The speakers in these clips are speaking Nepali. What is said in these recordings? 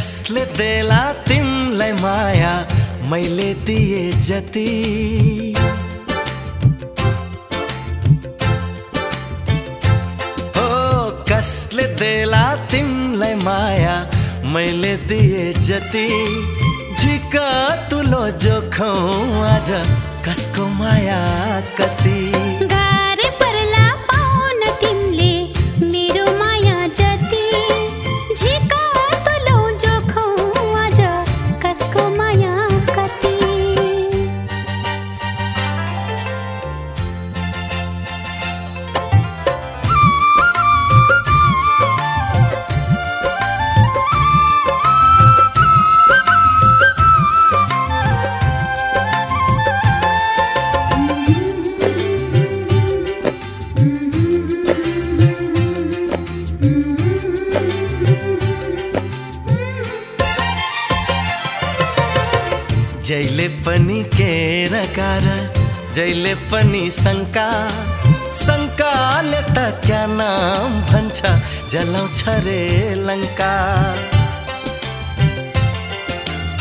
देला तिमलाई माया मैले दिए जति। हो कसले देला तिमलाई माया मैले दिए जति। झिका तुलो जोखौ आज कसको माया कति? जैले पनि के रकार जैले पनि शङ्का शङ्काले त क्या नाम भन्छ जलाउँछ रे लङ्का।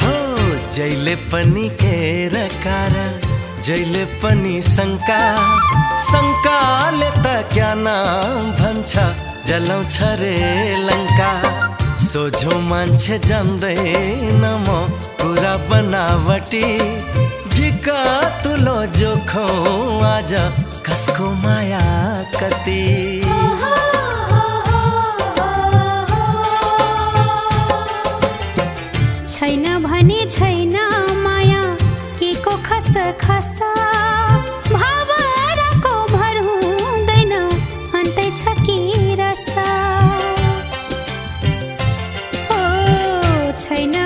हो जैले पनि के रकार जैले पनि शङ्का शङ्काले त क्या नाम भन्छ जलाउँछ रे लङ्का। सोझो मान्छे जान्दैन म कुरा बनावटी। झिका तुलो जोखौ आज कसको माया कति? छैन भने छैन माया के को खस खस? छैन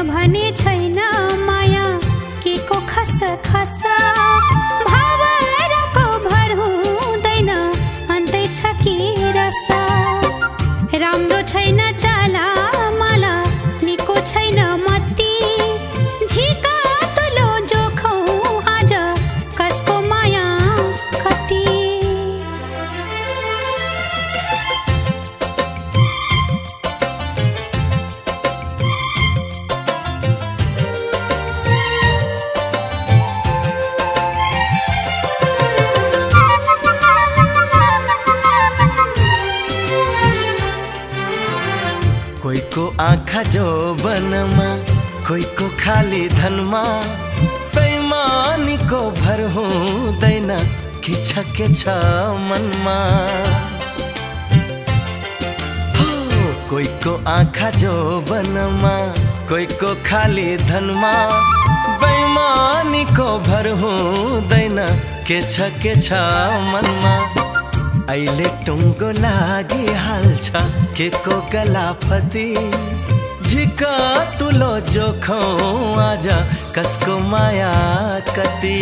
कोहीको आँखा जो बनमा कोहीको खाली धनमा बेइमानीको भर हुँदैन कि छ के छ मनमा। कोहीको आँखा जो बनमा कोहीको खाली धनमा बेइमानीको भर हुँदैन के छ के छ मनमा। अहिले टुङ्गो लागिहाल्छ। के को गलाफती झिका तुलो जोखौ आज कसको माया कति?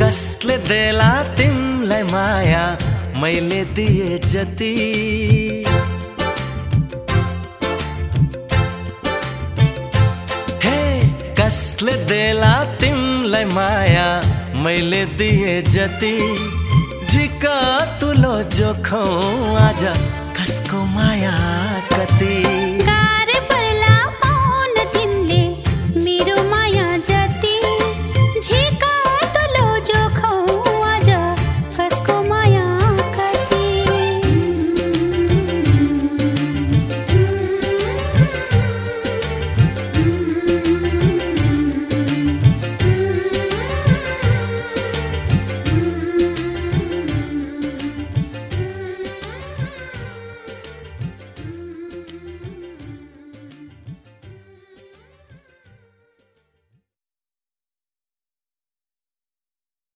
कसले देला तिमलाई माया मैले दिए जति। कसले देला तिमलाई माया मैले दिए जति। झिका तुलो जोखौ आज कसको माया कति?